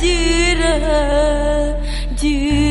Jira, dura.